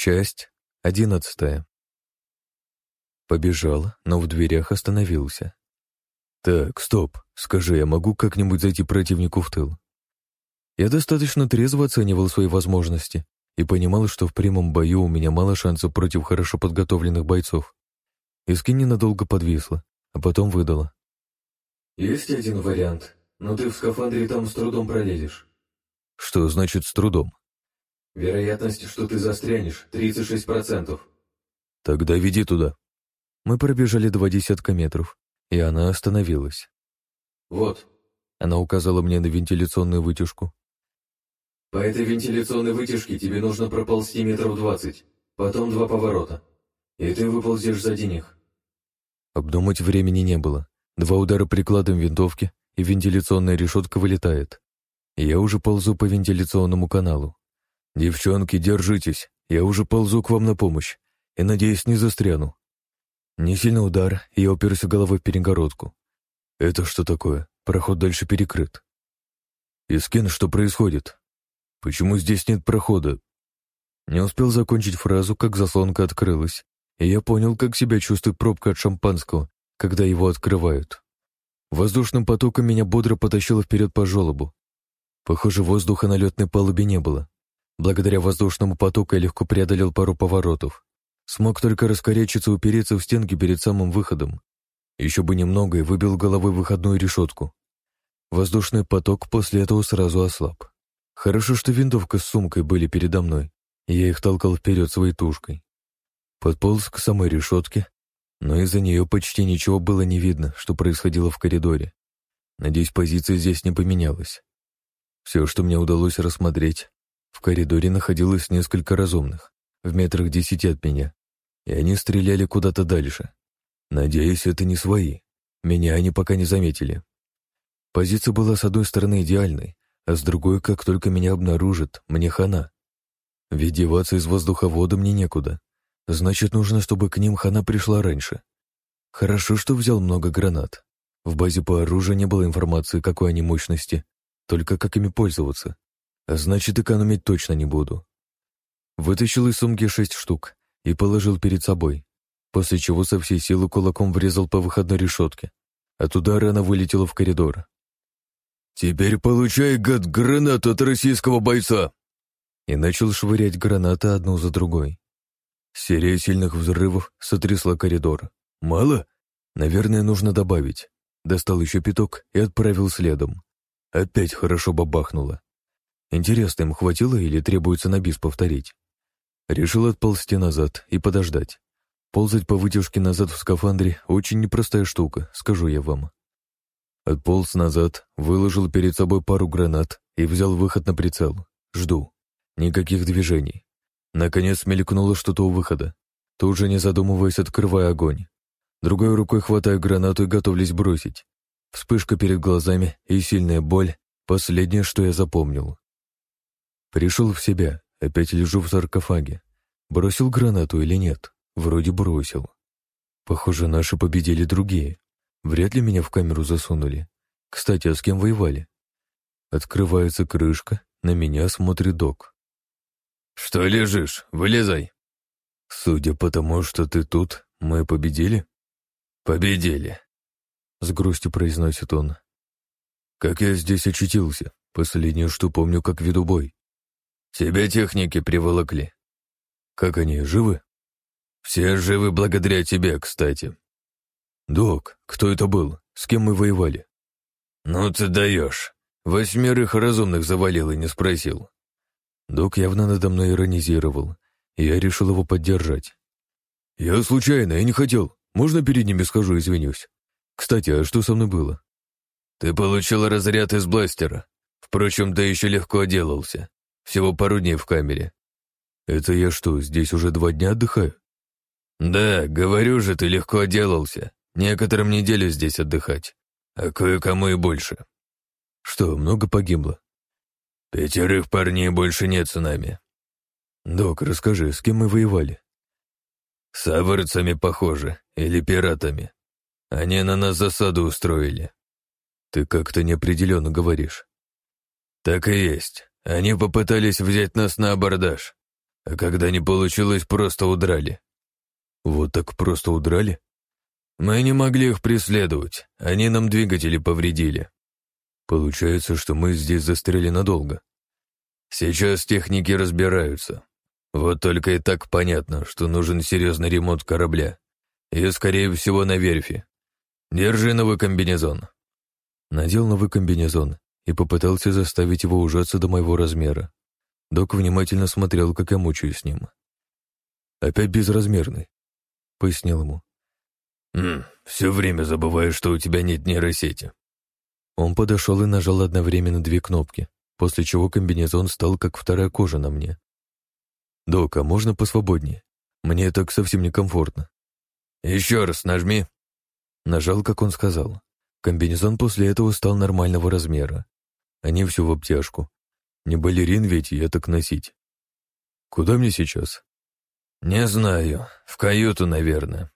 Часть одиннадцатая. Побежал, но в дверях остановился. «Так, стоп. Скажи, я могу как-нибудь зайти противнику в тыл?» Я достаточно трезво оценивал свои возможности и понимал, что в прямом бою у меня мало шансов против хорошо подготовленных бойцов. Иски ненадолго подвисла, а потом выдала. «Есть один вариант, но ты в скафандре там с трудом пролезешь». «Что значит «с трудом»?» «Вероятность, что ты застрянешь, 36%. «Тогда веди туда». Мы пробежали два десятка метров, и она остановилась. «Вот». Она указала мне на вентиляционную вытяжку. По этой вентиляционной вытяжке тебе нужно проползти метров двадцать, потом два поворота, и ты выползешь сзади них. Обдумать времени не было. Два удара прикладом винтовки, и вентиляционная решетка вылетает. Я уже ползу по вентиляционному каналу. «Девчонки, держитесь, я уже ползу к вам на помощь, и, надеюсь, не застряну». Не сильный удар, и я уперся головой в перегородку. «Это что такое? Проход дальше перекрыт». «Искин, что происходит?» Почему здесь нет прохода? Не успел закончить фразу, как заслонка открылась, и я понял, как себя чувствует пробка от шампанского, когда его открывают. Воздушным потоком меня бодро потащило вперед по желобу. Похоже, воздуха на летной палубе не было. Благодаря воздушному потоку я легко преодолел пару поворотов. Смог только раскорячиться и упереться в стенки перед самым выходом. Еще бы немного и выбил головой выходную решетку. Воздушный поток после этого сразу ослаб. Хорошо, что винтовка с сумкой были передо мной, и я их толкал вперед своей тушкой. Подполз к самой решетке, но из-за нее почти ничего было не видно, что происходило в коридоре. Надеюсь, позиция здесь не поменялась. Все, что мне удалось рассмотреть, в коридоре находилось несколько разумных, в метрах десяти от меня, и они стреляли куда-то дальше. Надеюсь, это не свои. Меня они пока не заметили. Позиция была с одной стороны идеальной, а с другой, как только меня обнаружат, мне хана. Ведь деваться из воздуховода мне некуда. Значит, нужно, чтобы к ним хана пришла раньше. Хорошо, что взял много гранат. В базе по оружию не было информации, какой они мощности, только как ими пользоваться. Значит, экономить точно не буду. Вытащил из сумки шесть штук и положил перед собой, после чего со всей силы кулаком врезал по выходной решетке. От удара она вылетела в коридор. «Теперь получай, гад, гранату от российского бойца!» И начал швырять гранаты одну за другой. Серия сильных взрывов сотрясла коридор. «Мало? Наверное, нужно добавить». Достал еще пяток и отправил следом. Опять хорошо бабахнуло. Интересно, им хватило или требуется на бис повторить? Решил отползти назад и подождать. Ползать по вытяжке назад в скафандре — очень непростая штука, скажу я вам. Отполз назад, выложил перед собой пару гранат и взял выход на прицел. Жду. Никаких движений. Наконец мелькнуло что-то у выхода. Тут же, не задумываясь, открывая огонь. Другой рукой хватаю гранату и готовлюсь бросить. Вспышка перед глазами и сильная боль — последнее, что я запомнил. Пришел в себя, опять лежу в саркофаге. Бросил гранату или нет? Вроде бросил. Похоже, наши победили другие. Вряд ли меня в камеру засунули. Кстати, а с кем воевали? Открывается крышка, на меня смотрит док. «Что лежишь? Вылезай!» «Судя по тому, что ты тут, мы победили?» «Победили», — с грустью произносит он. «Как я здесь очутился? Последнее, что помню, как веду бой. Тебя техники приволокли. Как они, живы?» «Все живы благодаря тебе, кстати», «Док, кто это был? С кем мы воевали?» «Ну ты даешь. Восьмерых разумных завалил и не спросил». Док явно надо мной иронизировал, я решил его поддержать. «Я случайно, я не хотел. Можно перед ними схожу, извинюсь? Кстати, а что со мной было?» «Ты получил разряд из бластера. Впрочем, ты еще легко отделался. Всего пару дней в камере». «Это я что, здесь уже два дня отдыхаю?» «Да, говорю же, ты легко отделался. Некоторым неделю здесь отдыхать, а кое-кому и больше. Что, много погибло? Пятерых парней больше нет с нами. Док, расскажи, с кем мы воевали? С аварцами, похоже, или пиратами. Они на нас засаду устроили. Ты как-то неопределенно говоришь. Так и есть. Они попытались взять нас на абордаж. А когда не получилось, просто удрали. Вот так просто удрали? Мы не могли их преследовать, они нам двигатели повредили. Получается, что мы здесь застряли надолго. Сейчас техники разбираются. Вот только и так понятно, что нужен серьезный ремонт корабля. И, скорее всего, на верфи. Держи новый комбинезон. Надел новый комбинезон и попытался заставить его ужаться до моего размера. Док внимательно смотрел, как я мучаюсь с ним. «Опять безразмерный», — пояснил ему. «Хм, все время забываю, что у тебя нет нейросети». Он подошел и нажал одновременно две кнопки, после чего комбинезон стал как вторая кожа на мне. «Док, а можно посвободнее? Мне так совсем некомфортно». «Еще раз нажми». Нажал, как он сказал. Комбинезон после этого стал нормального размера. Они все в обтяжку. Не балерин ведь я так носить. Куда мне сейчас? Не знаю. В каюту, наверное.